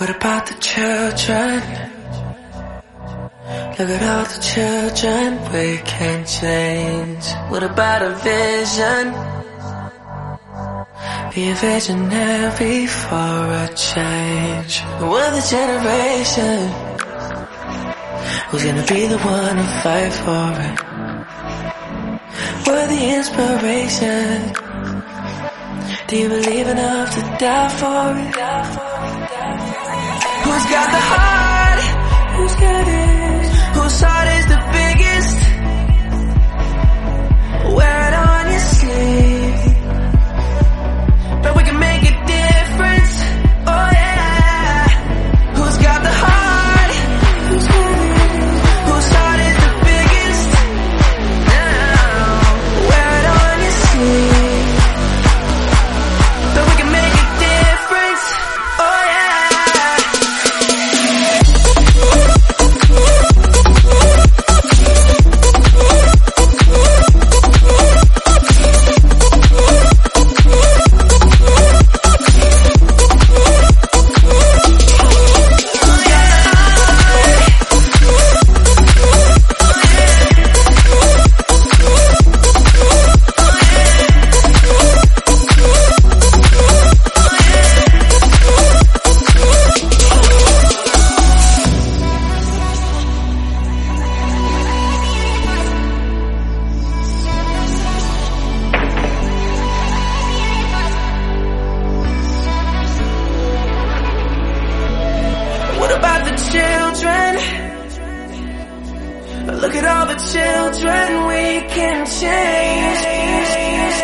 What about the children? Look at all the children we can change. What about a vision? Be a visionary for a change. We're the generation who's gonna be the one to fight for it. We're the inspiration. Do you believe enough to die for it? Children? Look at all the children we can change.